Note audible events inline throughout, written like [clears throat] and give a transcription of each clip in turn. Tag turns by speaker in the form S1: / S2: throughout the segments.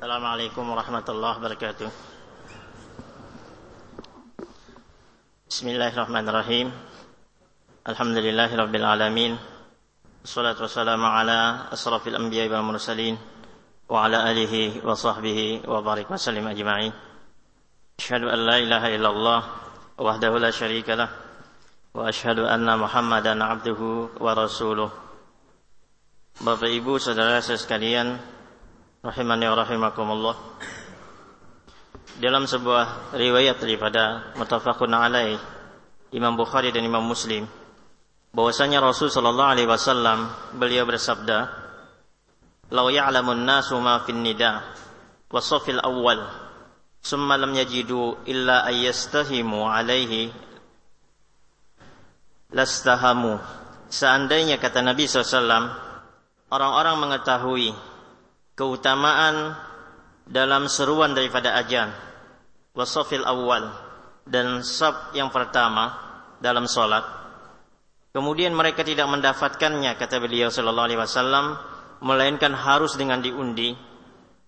S1: Assalamualaikum warahmatullahi wabarakatuh. Bismillahirrahmanirrahim. Alhamdulillahi rabbil alamin. Wassalatu wassalamu ala asrafil anbiya wal mursalin wa ala alihi wa sahbihi wa barik wa sallim ajma'in. Asyhadu an la ilaha illallah wahdahu la syarika lah wa asyhadu anna Muhammadan abduhu wa rasuluh. Bapak Ibu saudara sekalian, rahimani wa rahimakumullah. Dalam sebuah riwayat daripada mutafaqun alaih Imam Bukhari dan Imam Muslim bahwasanya Rasul sallallahu alaihi wasallam beliau bersabda "Lau ya'lamun nasu ma fin nida wa safil awwal summa lam yajidu illa ayyastahimu alaihi lastahamu" Seandainya kata Nabi SAW orang-orang mengetahui keutamaan dalam seruan daripada ajan. Wasofil awal dan sab yang pertama dalam solat. Kemudian mereka tidak mendapatkannya kata beliau sallallahu alaihi wasallam melainkan harus dengan diundi.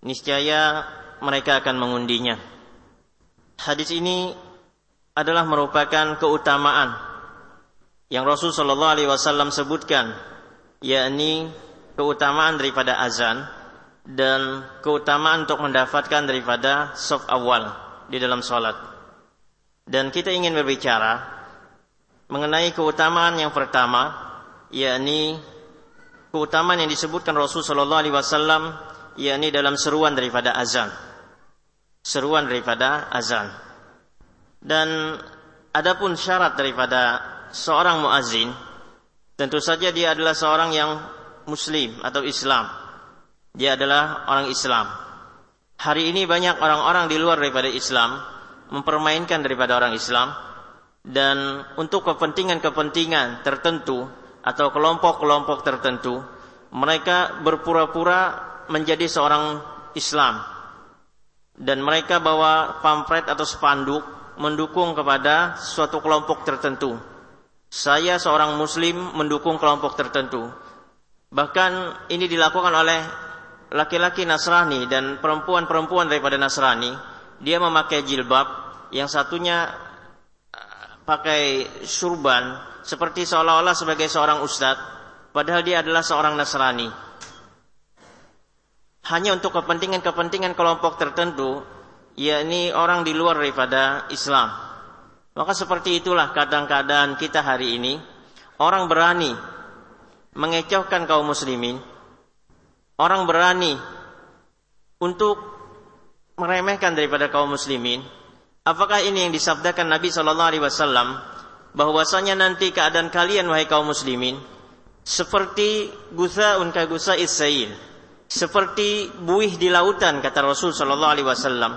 S1: Niscaya mereka akan mengundinya. Hadis ini adalah merupakan keutamaan yang Rasul sallallahu alaihi wasallam sebutkan yakni keutamaan daripada azan dan keutamaan untuk mendapatkan daripada soft awal di dalam sholat. Dan kita ingin berbicara mengenai keutamaan yang pertama, yakni keutamaan yang disebutkan Rasul Shallallahu Alaihi Wasallam, yakni dalam seruan daripada azan, seruan daripada azan. Dan adapun syarat daripada seorang muazin, tentu saja dia adalah seorang yang muslim atau Islam dia adalah orang Islam. Hari ini banyak orang-orang di luar daripada Islam mempermainkan daripada orang Islam dan untuk kepentingan-kepentingan tertentu atau kelompok-kelompok tertentu mereka berpura-pura menjadi seorang Islam dan mereka bawa pamflet atau spanduk mendukung kepada suatu kelompok tertentu. Saya seorang muslim mendukung kelompok tertentu. Bahkan ini dilakukan oleh laki-laki Nasrani dan perempuan-perempuan daripada Nasrani, dia memakai jilbab, yang satunya eh, pakai surban seperti seolah-olah sebagai seorang ustadz, padahal dia adalah seorang Nasrani. Hanya untuk kepentingan-kepentingan kelompok tertentu, yakni orang di luar daripada Islam. Maka seperti itulah kadang-kadang kita hari ini, orang berani mengecohkan kaum muslimin, orang berani untuk meremehkan daripada kaum muslimin, apakah ini yang disabdakan Nabi Shallallahu Alaihi Wasallam bahwasanya nanti keadaan kalian wahai kaum muslimin seperti gusa unka gusa isail, seperti buih di lautan kata Rasul Shallallahu Alaihi Wasallam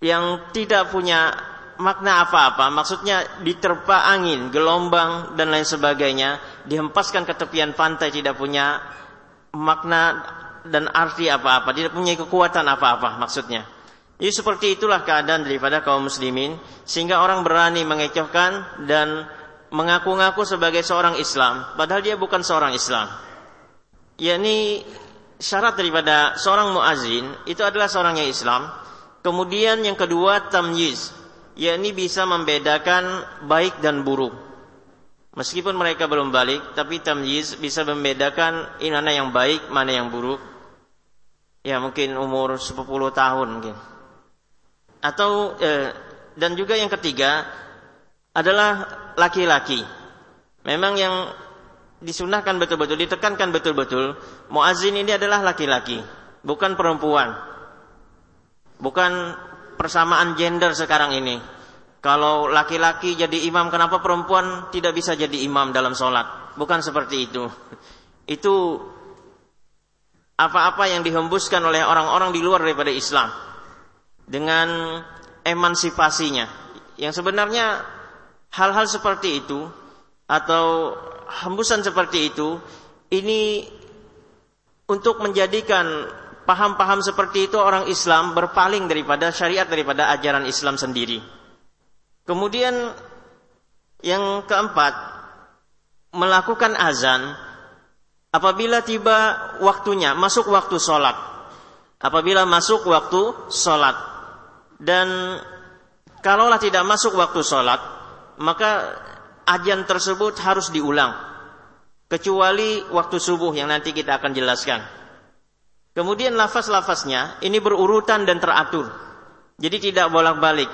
S1: yang tidak punya makna apa-apa, maksudnya diterpa angin, gelombang dan lain sebagainya, dihempaskan ke tepian pantai tidak punya makna dan arti apa-apa, tidak punya kekuatan apa-apa maksudnya. Jadi seperti itulah keadaan daripada kaum muslimin sehingga orang berani mengecohkan dan mengaku-ngaku sebagai seorang Islam padahal dia bukan seorang Islam. yakni syarat daripada seorang muazin itu adalah seorang yang Islam. Kemudian yang kedua tamyiz, yakni bisa membedakan baik dan buruk. Meskipun mereka belum balik, tapi tamyiz bisa membedakan ini mana yang baik, mana yang buruk. Ya mungkin umur 10 tahun mungkin. Atau eh, dan juga yang ketiga adalah laki-laki. Memang yang disunahkan betul-betul, ditekankan betul-betul, muazin ini adalah laki-laki, bukan perempuan. Bukan persamaan gender sekarang ini. Kalau laki-laki jadi imam, kenapa perempuan tidak bisa jadi imam dalam sholat? Bukan seperti itu. Itu apa-apa yang dihembuskan oleh orang-orang di luar daripada Islam dengan emansipasinya. Yang sebenarnya hal-hal seperti itu atau hembusan seperti itu ini untuk menjadikan paham-paham seperti itu orang Islam berpaling daripada syariat daripada ajaran Islam sendiri. Kemudian yang keempat, melakukan azan apabila tiba waktunya, masuk waktu sholat. apabila masuk waktu sholat. Dan kalaulah tidak masuk waktu sholat, maka ajan tersebut harus diulang. Kecuali waktu subuh yang nanti kita akan jelaskan. Kemudian lafaz-lafaznya ini berurutan dan teratur. Jadi tidak bolak-balik.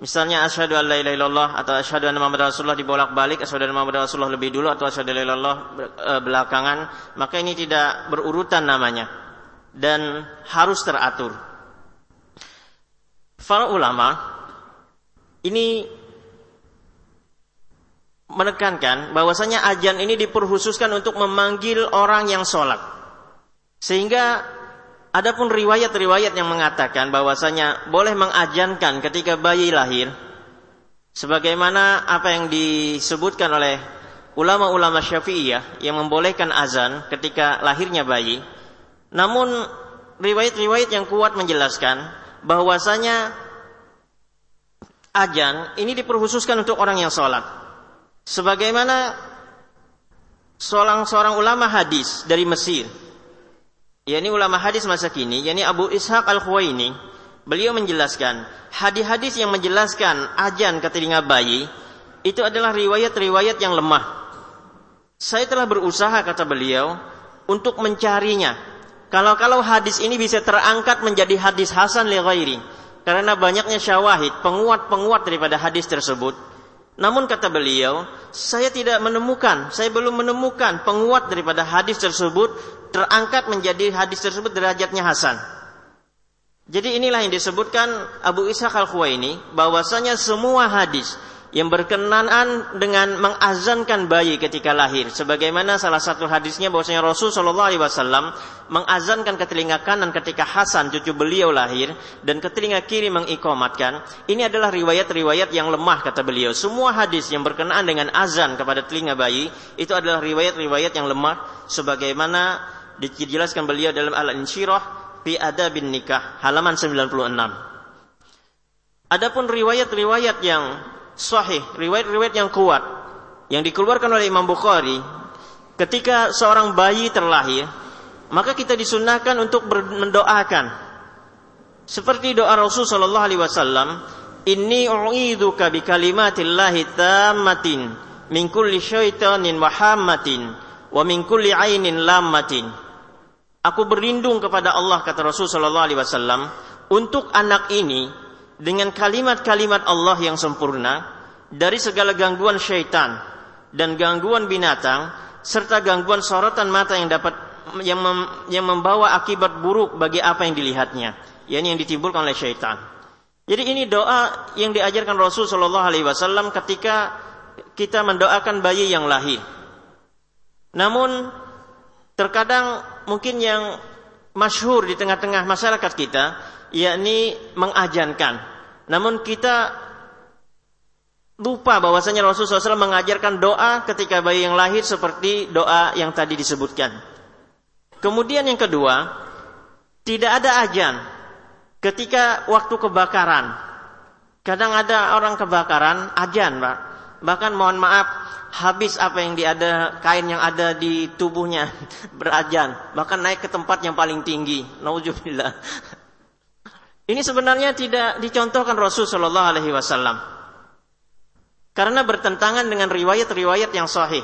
S1: Misalnya asyhadu an la ilaha illallah atau asyhadu anna muhammadar rasulullah dibolak-balik, asyhadu anna muhammadar rasulullah lebih dulu atau asyhadu la ilaha illallah eh, belakangan, maka ini tidak berurutan namanya dan harus teratur. Para ulama ini menekankan bahwasanya ajan ini diperhususkan untuk memanggil orang yang sholat. Sehingga ada pun riwayat-riwayat yang mengatakan bahwasanya boleh mengajankan ketika bayi lahir. Sebagaimana apa yang disebutkan oleh ulama-ulama syafi'iyah yang membolehkan azan ketika lahirnya bayi. Namun riwayat-riwayat yang kuat menjelaskan bahwasanya ajan ini diperhususkan untuk orang yang sholat. Sebagaimana seorang seorang ulama hadis dari Mesir, yakni ulama hadis masa kini, yakni Abu Ishaq Al-Khuwaini, beliau menjelaskan hadis-hadis yang menjelaskan ajan ke telinga bayi itu adalah riwayat-riwayat yang lemah. Saya telah berusaha kata beliau untuk mencarinya kalau-kalau hadis ini bisa terangkat menjadi hadis hasan li karena banyaknya syawahid, penguat-penguat daripada hadis tersebut. Namun kata beliau, saya tidak menemukan, saya belum menemukan penguat daripada hadis tersebut terangkat menjadi hadis tersebut derajatnya hasan. Jadi inilah yang disebutkan Abu Ishaq Al-Khuwaini bahwasanya semua hadis yang berkenaan dengan mengazankan bayi ketika lahir. Sebagaimana salah satu hadisnya bahwasanya Rasul Shallallahu alaihi wasallam mengazankan ke telinga kanan ketika Hasan cucu beliau lahir dan ke telinga kiri mengikomatkan. Ini adalah riwayat-riwayat yang lemah kata beliau. Semua hadis yang berkenaan dengan azan kepada telinga bayi itu adalah riwayat-riwayat yang lemah sebagaimana dijelaskan beliau dalam Al-Insyirah fi Adabin Nikah halaman 96 Adapun riwayat-riwayat yang sahih, riwayat-riwayat yang kuat yang dikeluarkan oleh Imam Bukhari ketika seorang bayi terlahir, maka kita disunahkan untuk mendoakan seperti doa Rasul sallallahu alaihi wasallam, "Inni u'idzuka bi kalimatillahi tammatin min kulli syaitanin wa hammatin wa min kulli ainin lammatin." Aku berlindung kepada Allah kata Rasul sallallahu alaihi wasallam untuk anak ini dengan kalimat-kalimat Allah yang sempurna dari segala gangguan syaitan dan gangguan binatang serta gangguan sorotan mata yang dapat yang, mem, yang membawa akibat buruk bagi apa yang dilihatnya yakni yang ditimbulkan oleh syaitan. Jadi ini doa yang diajarkan Rasul Shallallahu Alaihi Wasallam ketika kita mendoakan bayi yang lahir. Namun terkadang mungkin yang masyhur di tengah-tengah masyarakat kita yakni mengajankan namun kita lupa bahwasanya Rasulullah SAW mengajarkan doa ketika bayi yang lahir seperti doa yang tadi disebutkan. Kemudian yang kedua, tidak ada ajan ketika waktu kebakaran. Kadang ada orang kebakaran, ajan, Pak. Bahkan mohon maaf, habis apa yang ada kain yang ada di tubuhnya [laughs] berajan, bahkan naik ke tempat yang paling tinggi. Nauzubillah. Ini sebenarnya tidak dicontohkan Rasul Shallallahu Alaihi Wasallam karena bertentangan dengan riwayat-riwayat yang sahih.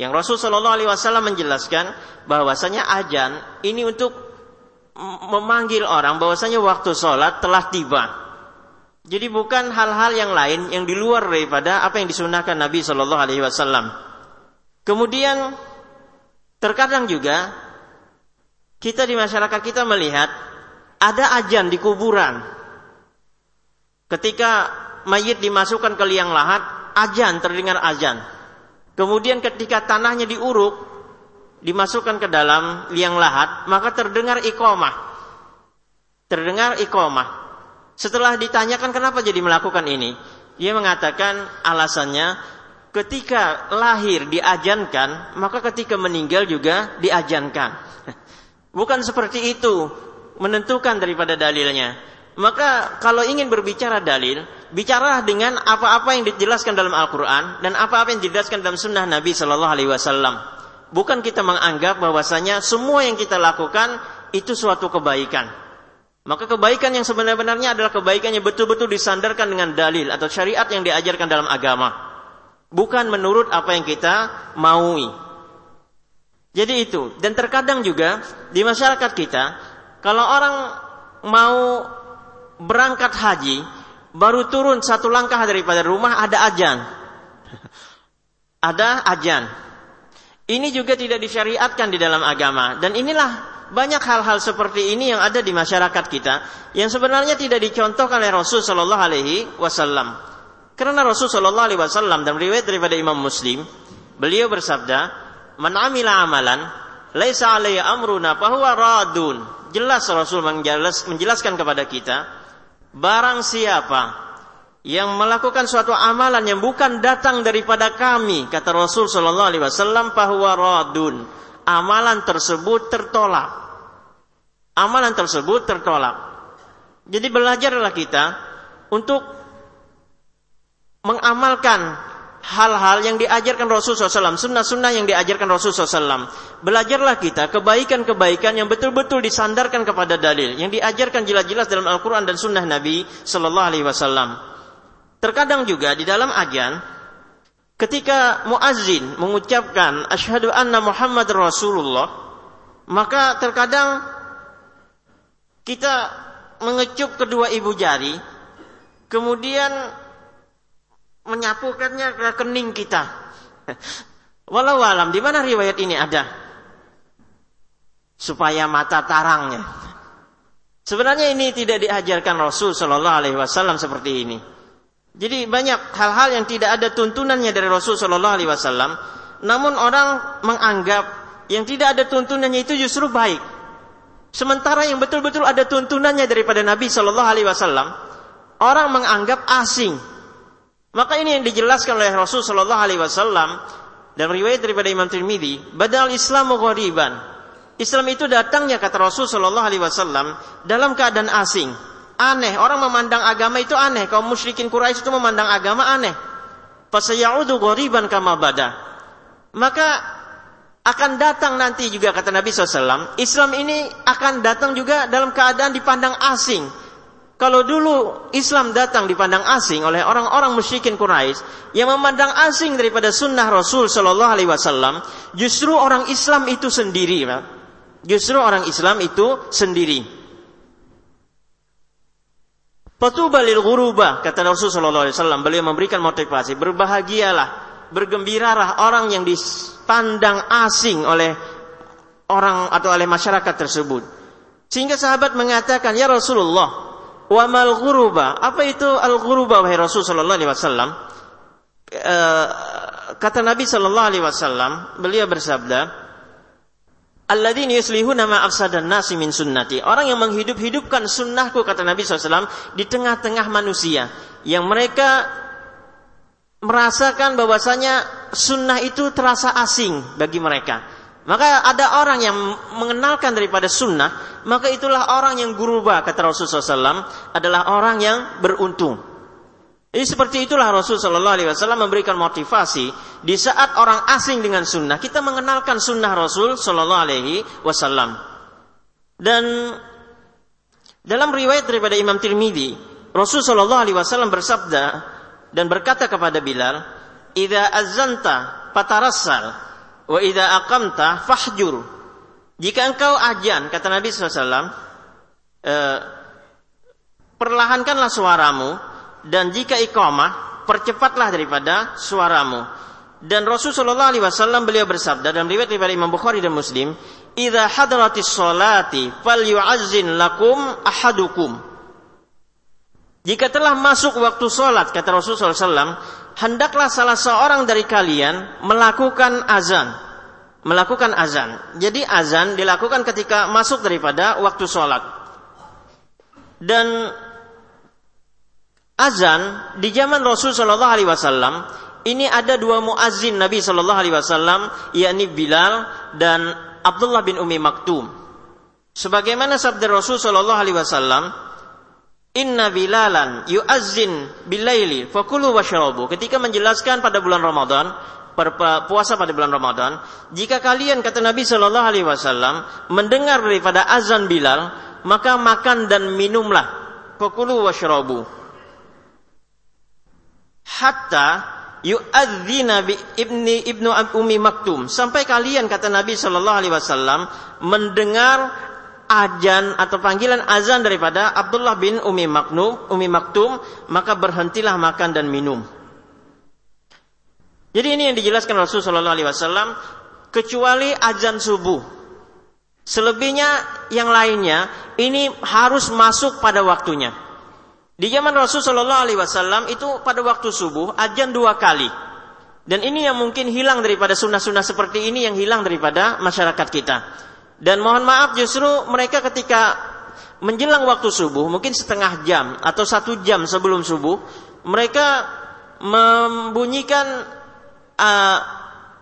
S1: Yang Rasul Shallallahu Alaihi Wasallam menjelaskan bahwasanya ajan ini untuk memanggil orang bahwasanya waktu sholat telah tiba. Jadi bukan hal-hal yang lain yang di luar daripada apa yang disunahkan Nabi Shallallahu Alaihi Wasallam. Kemudian terkadang juga kita di masyarakat kita melihat ada ajan di kuburan. Ketika mayit dimasukkan ke liang lahat, ajan terdengar ajan. Kemudian ketika tanahnya diuruk, dimasukkan ke dalam liang lahat, maka terdengar iqamah. Terdengar iqamah. Setelah ditanyakan kenapa jadi melakukan ini, dia mengatakan alasannya ketika lahir diajankan, maka ketika meninggal juga diajankan. [laughs] Bukan seperti itu menentukan daripada dalilnya. Maka kalau ingin berbicara dalil, bicaralah dengan apa-apa yang dijelaskan dalam Al-Quran dan apa-apa yang dijelaskan dalam Sunnah Nabi Shallallahu Alaihi Wasallam. Bukan kita menganggap bahwasanya semua yang kita lakukan itu suatu kebaikan. Maka kebaikan yang sebenarnya adalah kebaikan yang betul-betul disandarkan dengan dalil atau syariat yang diajarkan dalam agama. Bukan menurut apa yang kita maui. Jadi itu. Dan terkadang juga di masyarakat kita, kalau orang mau berangkat haji, baru turun satu langkah daripada rumah ada ajan. [laughs] ada ajan. Ini juga tidak disyariatkan di dalam agama. Dan inilah banyak hal-hal seperti ini yang ada di masyarakat kita yang sebenarnya tidak dicontohkan oleh Rasul Shallallahu Alaihi Wasallam. Karena Rasul Shallallahu Alaihi Wasallam dalam riwayat daripada Imam Muslim, beliau bersabda, "Man amila amalan, laisa alaihi amruna fahuwa radun." Jelas Rasul menjelas, menjelaskan kepada kita, barang siapa yang melakukan suatu amalan yang bukan datang daripada kami, kata Rasul Shallallahu Alaihi Wasallam, fahuwa radun amalan tersebut tertolak. Amalan tersebut tertolak. Jadi belajarlah kita untuk mengamalkan hal-hal yang diajarkan Rasulullah SAW, sunnah-sunnah yang diajarkan Rasulullah SAW. Belajarlah kita kebaikan-kebaikan yang betul-betul disandarkan kepada dalil, yang diajarkan jelas-jelas dalam Al-Quran dan sunnah Nabi Sallallahu Alaihi Wasallam. Terkadang juga di dalam ajan Ketika muazzin mengucapkan asyhadu anna Muhammad Rasulullah, maka terkadang kita mengecup kedua ibu jari, kemudian menyapukannya ke kening kita. Walau alam, di mana riwayat ini ada? Supaya mata tarangnya. Sebenarnya ini tidak diajarkan Rasul Shallallahu Alaihi Wasallam seperti ini. Jadi banyak hal-hal yang tidak ada tuntunannya dari Rasul Shallallahu Alaihi Wasallam, namun orang menganggap yang tidak ada tuntunannya itu justru baik. Sementara yang betul-betul ada tuntunannya daripada Nabi Shallallahu Alaihi Wasallam, orang menganggap asing. Maka ini yang dijelaskan oleh Rasul Shallallahu Alaihi Wasallam dan riwayat daripada Imam Tirmidzi, badal Islam ghariban. Islam itu datangnya kata Rasul Shallallahu Alaihi Wasallam dalam keadaan asing aneh. Orang memandang agama itu aneh. Kaum musyrikin Quraisy itu memandang agama aneh. Fasayaudu ghoriban kama bada. Maka akan datang nanti juga kata Nabi SAW. Islam ini akan datang juga dalam keadaan dipandang asing. Kalau dulu Islam datang dipandang asing oleh orang-orang musyrikin Quraisy yang memandang asing daripada sunnah Rasul Shallallahu Alaihi Wasallam, justru orang Islam itu sendiri, justru orang Islam itu sendiri. Fatuba lil ghuruba kata Rasulullah SAW beliau memberikan motivasi berbahagialah bergembiralah orang yang dipandang asing oleh orang atau oleh masyarakat tersebut sehingga sahabat mengatakan ya Rasulullah wa mal ghuruba apa itu al ghuruba wahai Rasulullah SAW eh, kata Nabi Shallallahu Alaihi Wasallam beliau bersabda Alladzina yuslihuna ma afsadan nasi min sunnati. Orang yang menghidup-hidupkan sunnahku kata Nabi SAW di tengah-tengah manusia yang mereka merasakan bahwasanya sunnah itu terasa asing bagi mereka. Maka ada orang yang mengenalkan daripada sunnah, maka itulah orang yang gurubah kata Rasulullah SAW adalah orang yang beruntung. Jadi seperti itulah Rasul Shallallahu Alaihi Wasallam memberikan motivasi di saat orang asing dengan sunnah kita mengenalkan sunnah Rasul Wasallam. Dan dalam riwayat daripada Imam Tirmidzi, Rasul Wasallam bersabda dan berkata kepada Bilal, "Ida azanta patarassal, wa ida akamta fahjur." Jika engkau ajan, kata Nabi SAW, eh, perlahankanlah suaramu dan jika iqamah percepatlah daripada suaramu. Dan Rasulullah Wasallam beliau bersabda dalam riwayat daripada Imam Bukhari dan Muslim, "Idza hadratis salati falyu'azzin lakum ahadukum." Jika telah masuk waktu sholat, kata Rasulullah SAW, hendaklah salah seorang dari kalian melakukan azan. Melakukan azan. Jadi azan dilakukan ketika masuk daripada waktu sholat. Dan azan di zaman Rasul Shallallahu Alaihi Wasallam ini ada dua muazin Nabi Shallallahu Alaihi Wasallam yakni Bilal dan Abdullah bin Umi Maktum. Sebagaimana sabda Rasul Shallallahu Alaihi Wasallam, Inna bilalan yu'azzin bilaili fakulu washrabu. Ketika menjelaskan pada bulan Ramadan, puasa pada bulan Ramadan, jika kalian kata Nabi Shallallahu Alaihi Wasallam mendengar daripada azan Bilal, maka makan dan minumlah. Fakulu washrabu. Hatta yu'adzina bi ibni ibnu Ummi Maktum sampai kalian kata Nabi Shallallahu alaihi wasallam mendengar ajan atau panggilan azan daripada Abdullah bin Umi Maknum, Umi Maktum, maka berhentilah makan dan minum. Jadi ini yang dijelaskan Rasulullah SAW kecuali azan subuh. Selebihnya yang lainnya ini harus masuk pada waktunya. Di zaman Rasulullah SAW itu pada waktu subuh azan dua kali. Dan ini yang mungkin hilang daripada sunnah-sunnah seperti ini yang hilang daripada masyarakat kita. Dan mohon maaf justru mereka ketika menjelang waktu subuh, mungkin setengah jam atau satu jam sebelum subuh, mereka membunyikan uh,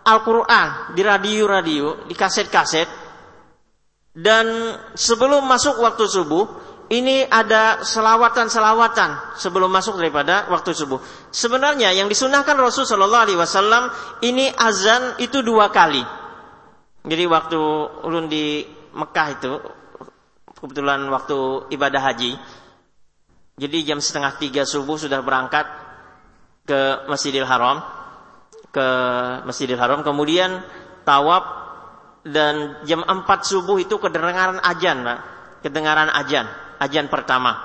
S1: Al-Quran di radio-radio, di kaset-kaset. Dan sebelum masuk waktu subuh, ini ada selawatan-selawatan sebelum masuk daripada waktu subuh. Sebenarnya yang disunahkan Rasulullah SAW ini azan itu dua kali. Jadi waktu ulun di Mekah itu kebetulan waktu ibadah haji. Jadi jam setengah tiga subuh sudah berangkat ke Masjidil Haram, ke Masjidil Haram. Kemudian tawaf dan jam empat subuh itu kedengaran ajan, Pak. Kedengaran ajan, ajan pertama.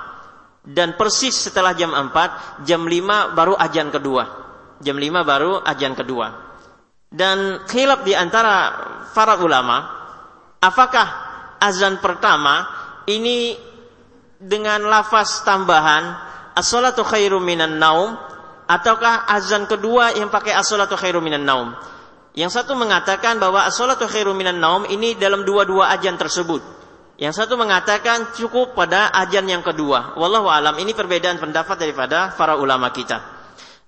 S1: Dan persis setelah jam empat, jam lima baru ajan kedua. Jam lima baru ajan kedua. Dan khilaf di antara para ulama, apakah azan pertama ini dengan lafaz tambahan as-salatu khairum minan naum ataukah azan kedua yang pakai as-salatu khairum minan naum? Yang satu mengatakan bahwa as-salatu khairum minan naum ini dalam dua-dua ajan tersebut. Yang satu mengatakan cukup pada ajan yang kedua. Wallahu alam ini perbedaan pendapat daripada para ulama kita.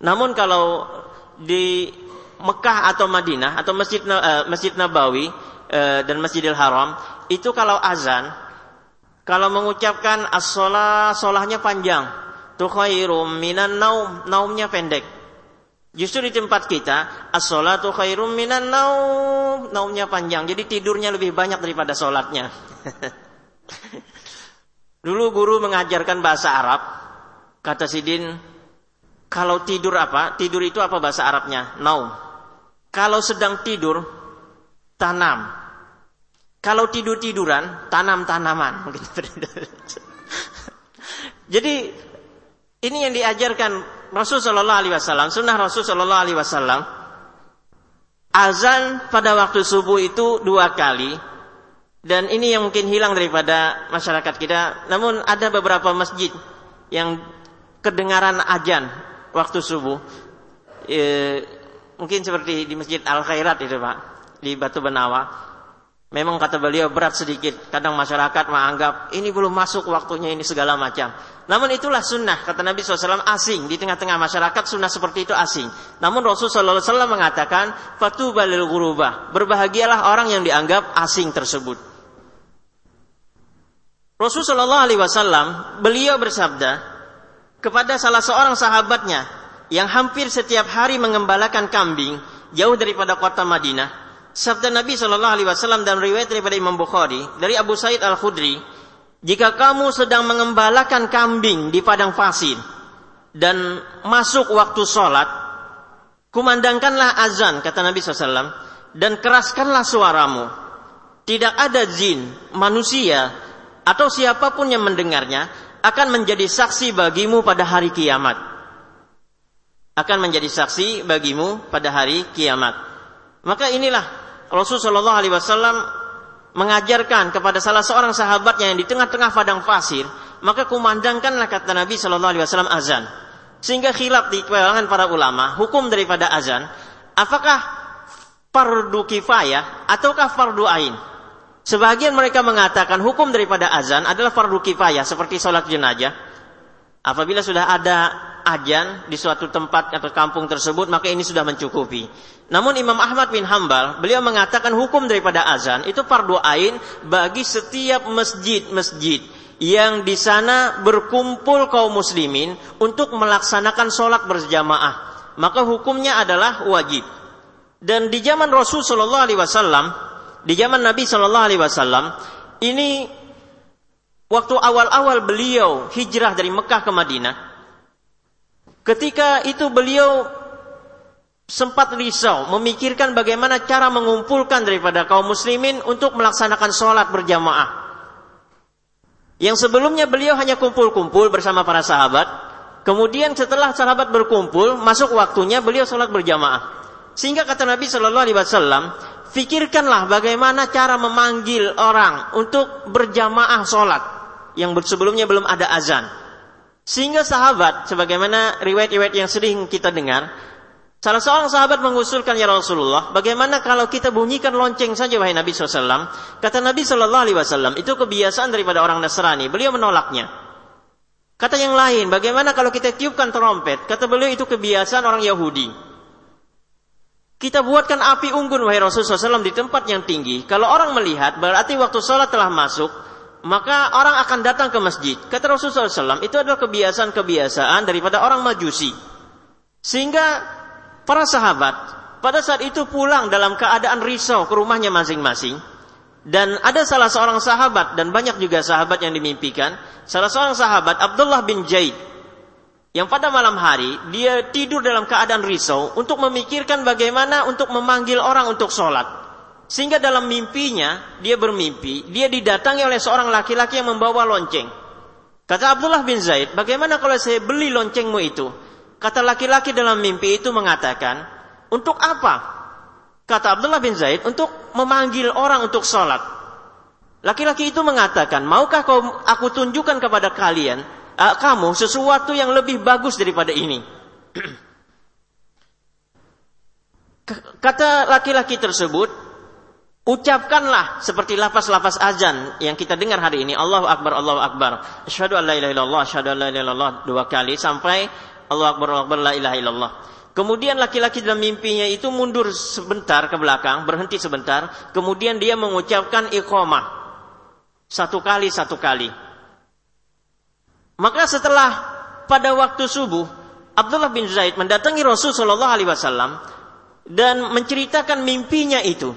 S1: Namun kalau di Mekah atau Madinah atau Masjid uh, Masjid Nabawi uh, dan Masjidil Haram itu kalau azan kalau mengucapkan as-shalah solahnya panjang. Khairum minan naum naumnya pendek. Justru di tempat kita as-sholatu khairum minan naum naumnya panjang. Jadi tidurnya lebih banyak daripada sholatnya [laughs] dulu guru mengajarkan bahasa Arab. Kata Sidin kalau tidur apa? Tidur itu apa bahasa Arabnya? Naum kalau sedang tidur, tanam. Kalau tidur-tiduran, tanam-tanaman. [laughs] Jadi ini yang diajarkan Rasul Shallallahu Alaihi Wasallam, sunnah Rasul Shallallahu Alaihi Wasallam. Azan pada waktu subuh itu dua kali, dan ini yang mungkin hilang daripada masyarakat kita. Namun ada beberapa masjid yang kedengaran ajan waktu subuh. E, Mungkin seperti di Masjid Al Khairat itu Pak, di Batu Benawa. Memang kata beliau berat sedikit. Kadang masyarakat menganggap ini belum masuk waktunya ini segala macam. Namun itulah sunnah kata Nabi SAW asing di tengah-tengah masyarakat sunnah seperti itu asing. Namun Rasulullah SAW mengatakan fatu balil gurubah berbahagialah orang yang dianggap asing tersebut. Rasulullah SAW beliau bersabda kepada salah seorang sahabatnya yang hampir setiap hari mengembalakan kambing jauh daripada kota Madinah. Sabda Nabi Shallallahu Alaihi Wasallam dan riwayat daripada Imam Bukhari dari Abu Said Al Khudri, jika kamu sedang mengembalakan kambing di padang pasir dan masuk waktu sholat, kumandangkanlah azan kata Nabi SAW dan keraskanlah suaramu. Tidak ada jin, manusia atau siapa pun yang mendengarnya akan menjadi saksi bagimu pada hari kiamat akan menjadi saksi bagimu pada hari kiamat. Maka inilah Rasulullah Shallallahu Alaihi Wasallam mengajarkan kepada salah seorang sahabatnya yang di tengah-tengah padang pasir, maka kumandangkanlah kata Nabi Shallallahu Alaihi Wasallam azan. Sehingga khilaf di kalangan para ulama hukum daripada azan, apakah fardu kifayah ataukah fardu ain? Sebagian mereka mengatakan hukum daripada azan adalah fardu kifayah seperti sholat jenazah. Apabila sudah ada ajan di suatu tempat atau kampung tersebut maka ini sudah mencukupi. Namun Imam Ahmad bin Hambal beliau mengatakan hukum daripada azan itu fardu ain bagi setiap masjid-masjid yang di sana berkumpul kaum muslimin untuk melaksanakan sholat berjamaah. Maka hukumnya adalah wajib. Dan di zaman Rasul Shallallahu Alaihi Wasallam, di zaman Nabi Shallallahu Alaihi Wasallam, ini waktu awal-awal beliau hijrah dari Mekah ke Madinah, ketika itu beliau sempat risau memikirkan bagaimana cara mengumpulkan daripada kaum muslimin untuk melaksanakan sholat berjamaah. Yang sebelumnya beliau hanya kumpul-kumpul bersama para sahabat. Kemudian setelah sahabat berkumpul, masuk waktunya beliau sholat berjamaah. Sehingga kata Nabi Shallallahu Alaihi Wasallam, fikirkanlah bagaimana cara memanggil orang untuk berjamaah sholat yang sebelumnya belum ada azan. Sehingga sahabat, sebagaimana riwayat-riwayat yang sering kita dengar, Salah seorang sahabat mengusulkan ya Rasulullah, bagaimana kalau kita bunyikan lonceng saja wahai Nabi SAW? Kata Nabi Wasallam itu kebiasaan daripada orang Nasrani. Beliau menolaknya. Kata yang lain, bagaimana kalau kita tiupkan trompet? Kata beliau itu kebiasaan orang Yahudi. Kita buatkan api unggun wahai Rasulullah SAW di tempat yang tinggi. Kalau orang melihat berarti waktu sholat telah masuk, maka orang akan datang ke masjid. Kata Rasulullah SAW itu adalah kebiasaan-kebiasaan daripada orang Majusi. Sehingga Para sahabat pada saat itu pulang dalam keadaan risau ke rumahnya masing-masing. Dan ada salah seorang sahabat dan banyak juga sahabat yang dimimpikan. Salah seorang sahabat Abdullah bin Jaid yang pada malam hari dia tidur dalam keadaan risau untuk memikirkan bagaimana untuk memanggil orang untuk sholat. Sehingga dalam mimpinya dia bermimpi, dia didatangi oleh seorang laki-laki yang membawa lonceng. Kata Abdullah bin Zaid, bagaimana kalau saya beli loncengmu itu? Kata laki-laki dalam mimpi itu mengatakan, untuk apa? Kata Abdullah bin Zaid, untuk memanggil orang untuk sholat. Laki-laki itu mengatakan, maukah kau aku tunjukkan kepada kalian, uh, kamu sesuatu yang lebih bagus daripada ini? [clears throat] Kata laki-laki tersebut, ucapkanlah seperti lapas-lapas azan yang kita dengar hari ini. Allahu Akbar, Allahu Akbar. Asyhadu an la ilaha illallah, asyhadu an la ilaha illallah dua kali sampai Allah Akbar, Allah Akbar, la ilaha illallah. Kemudian laki-laki dalam mimpinya itu mundur sebentar ke belakang, berhenti sebentar. Kemudian dia mengucapkan iqamah. Satu kali, satu kali. Maka setelah pada waktu subuh, Abdullah bin Zaid mendatangi Rasul Shallallahu Alaihi Wasallam dan menceritakan mimpinya itu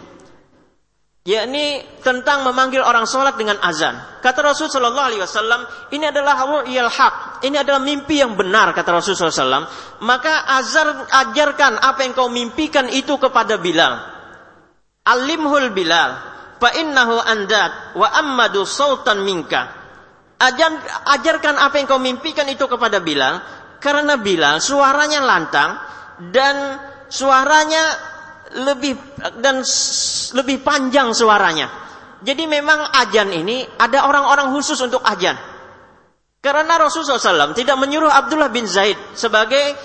S1: yakni tentang memanggil orang sholat dengan azan. Kata Rasul Shallallahu Alaihi Wasallam, ini adalah ru'yal hak, ini adalah mimpi yang benar kata Rasul SAW. Maka azar, ajarkan apa yang kau mimpikan itu kepada Bilal. Alimhul Bilal, fa innahu andat wa ammadu sultan minka. Ajar, ajarkan apa yang kau mimpikan itu kepada Bilal, karena Bilal suaranya lantang dan suaranya lebih dan lebih panjang suaranya. Jadi memang ajan ini ada orang-orang khusus untuk ajan. Karena Rasulullah SAW tidak menyuruh Abdullah bin Zaid sebagai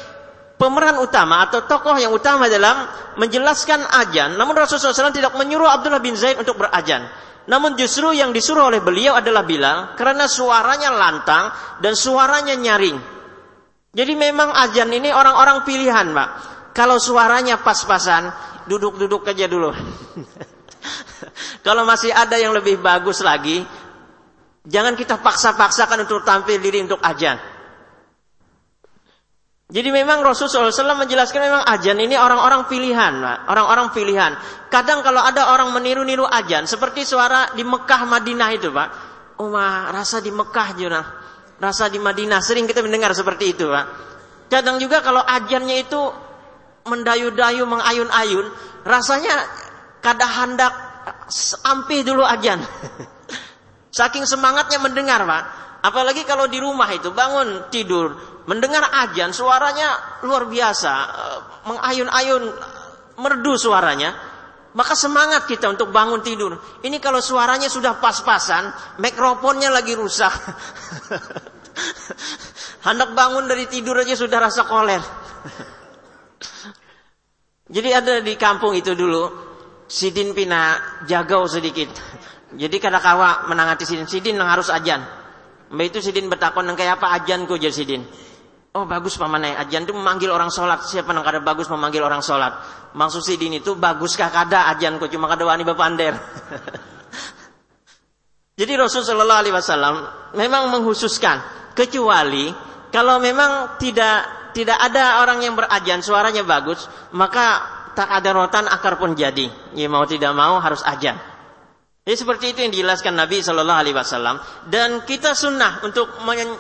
S1: pemeran utama atau tokoh yang utama dalam menjelaskan ajan. Namun Rasulullah SAW tidak menyuruh Abdullah bin Zaid untuk berajan. Namun justru yang disuruh oleh beliau adalah Bilal karena suaranya lantang dan suaranya nyaring. Jadi memang ajan ini orang-orang pilihan, Pak. Kalau suaranya pas-pasan, duduk-duduk aja dulu. [laughs] Kalau masih ada yang lebih bagus lagi, jangan kita paksa-paksakan untuk tampil diri untuk ajan. Jadi memang Rasulullah SAW menjelaskan memang ajan ini orang-orang pilihan, orang-orang pilihan. Kadang kalau ada orang meniru-niru ajan, seperti suara di Mekah Madinah itu, Pak. Oh, ma, rasa di Mekah juga, rasa di Madinah. Sering kita mendengar seperti itu, Pak. Kadang juga kalau ajannya itu mendayu-dayu, mengayun-ayun, rasanya kada hendak ampih dulu ajan. [laughs] Saking semangatnya mendengar, Pak. Apalagi kalau di rumah itu bangun tidur, mendengar ajan, suaranya luar biasa, mengayun-ayun, merdu suaranya. Maka semangat kita untuk bangun tidur. Ini kalau suaranya sudah pas-pasan, mikrofonnya lagi rusak. [laughs] Hendak bangun dari tidur aja sudah rasa koler. [laughs] Jadi ada di kampung itu dulu, sidin pina jagau sedikit. Jadi kada kawa menangati sidin, sidin harus ajan. Mbak itu sidin bertakon nang kayak apa ajan ku jadi sidin. Oh bagus pamanai, ajan itu memanggil orang sholat. Siapa nang kada bagus memanggil orang sholat? Maksud sidin itu baguskah kada ajan ku cuma kada wani bapander. [laughs] Jadi Rasulullah SAW memang menghususkan kecuali kalau memang tidak tidak ada orang yang berajan suaranya bagus, maka tak ada rotan akar pun jadi. Ya mau tidak mau harus ajan. Jadi seperti itu yang dijelaskan Nabi Shallallahu Alaihi Wasallam dan kita sunnah untuk men,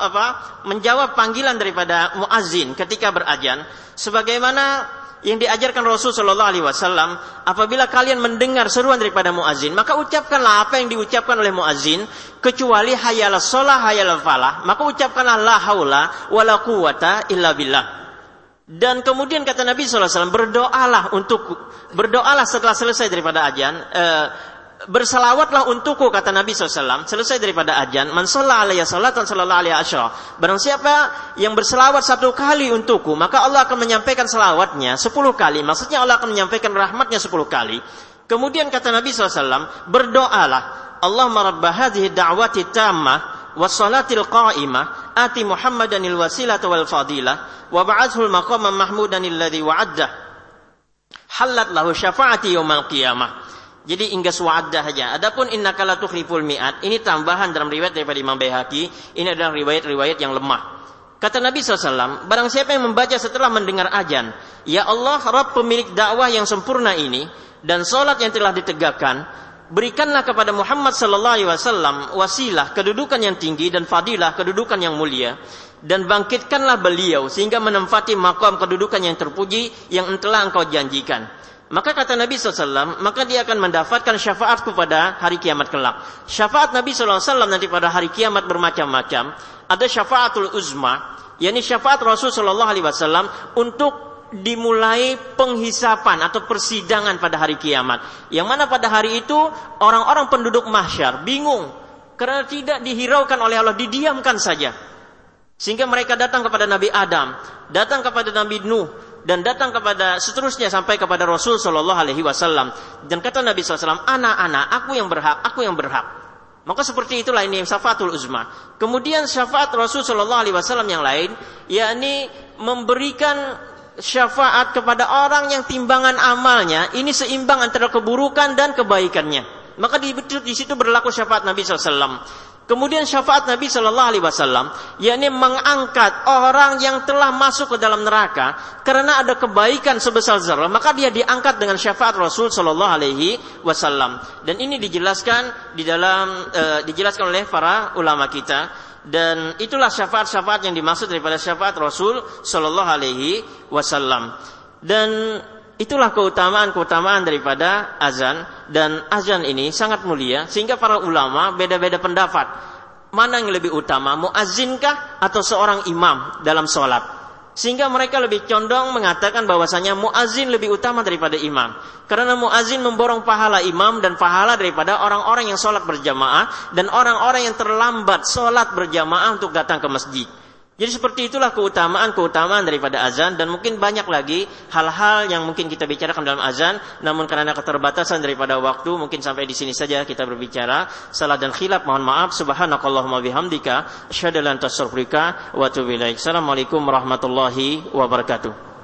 S1: apa, menjawab panggilan daripada muazin ketika berajan, sebagaimana yang diajarkan Rasul Shallallahu Alaihi Wasallam, apabila kalian mendengar seruan daripada muazin, maka ucapkanlah apa yang diucapkan oleh muazin, kecuali hayal sholah hayal falah, maka ucapkanlah la haula wala quwata illa billah. Dan kemudian kata Nabi SAW, berdoalah untuk berdoalah setelah selesai daripada ajan, eh, bersalawatlah untukku kata Nabi SAW selesai daripada ajan man alaihi salatan barang siapa yang berselawat satu kali untukku maka Allah akan menyampaikan selawatnya sepuluh kali. Maksudnya Allah akan menyampaikan rahmatnya sepuluh kali. Kemudian kata Nabi SAW berdoalah Allah marabba hadhihi da'wati tammah wassalatil qa'imah ati Muhammadanil wasilata wal fadilah wa ba'athul maqama mahmudanil ladzi wa'addah. Halat lahu syafaati yaumal qiyamah jadi hingga su'addah saja. Adapun innaka la tukhliful mi'at, ini tambahan dalam riwayat daripada Imam Baihaqi, ini adalah riwayat-riwayat yang lemah. Kata Nabi SAW, barang siapa yang membaca setelah mendengar ajan, Ya Allah, Rabb pemilik dakwah yang sempurna ini, dan solat yang telah ditegakkan, berikanlah kepada Muhammad sallallahu alaihi wasallam wasilah kedudukan yang tinggi dan fadilah kedudukan yang mulia dan bangkitkanlah beliau sehingga menempati makam kedudukan yang terpuji yang telah engkau janjikan maka kata Nabi SAW, maka dia akan mendapatkan syafaatku pada hari kiamat kelak. Syafaat Nabi SAW nanti pada hari kiamat bermacam-macam. Ada syafaatul uzma, yakni syafaat Rasul Shallallahu Alaihi Wasallam untuk dimulai penghisapan atau persidangan pada hari kiamat. Yang mana pada hari itu orang-orang penduduk mahsyar bingung karena tidak dihiraukan oleh Allah, didiamkan saja. Sehingga mereka datang kepada Nabi Adam, datang kepada Nabi Nuh, dan datang kepada seterusnya sampai kepada Rasul Shallallahu Alaihi Wasallam dan kata Nabi SAW, anak-anak, aku yang berhak, aku yang berhak. Maka seperti itulah ini syafaatul uzma. Kemudian syafaat Rasul Shallallahu Alaihi Wasallam yang lain, yakni memberikan syafaat kepada orang yang timbangan amalnya ini seimbang antara keburukan dan kebaikannya. Maka di, di situ berlaku syafaat Nabi SAW. Kemudian syafaat Nabi Shallallahu Alaihi Wasallam, yakni mengangkat orang yang telah masuk ke dalam neraka karena ada kebaikan sebesar zarah, maka dia diangkat dengan syafaat Rasul Shallallahu Alaihi Wasallam. Dan ini dijelaskan di dalam uh, dijelaskan oleh para ulama kita dan itulah syafaat-syafaat yang dimaksud daripada syafaat Rasul Shallallahu Alaihi Wasallam. Dan itulah keutamaan-keutamaan daripada azan. Dan azan ini sangat mulia sehingga para ulama beda-beda pendapat. Mana yang lebih utama muazzinkah atau seorang imam dalam sholat? Sehingga mereka lebih condong mengatakan bahwasanya muazin lebih utama daripada imam. Karena muazin memborong pahala imam dan pahala daripada orang-orang yang sholat berjamaah dan orang-orang yang terlambat sholat berjamaah untuk datang ke masjid jadi seperti itulah keutamaan-keutamaan daripada azan dan mungkin banyak lagi hal-hal yang mungkin kita bicarakan dalam azan namun karena keterbatasan daripada waktu mungkin sampai di sini saja kita berbicara salah dan khilaf mohon maaf subhanakallahumma bihamdika asyhadu an wa atubu. Assalamualaikum warahmatullahi wabarakatuh.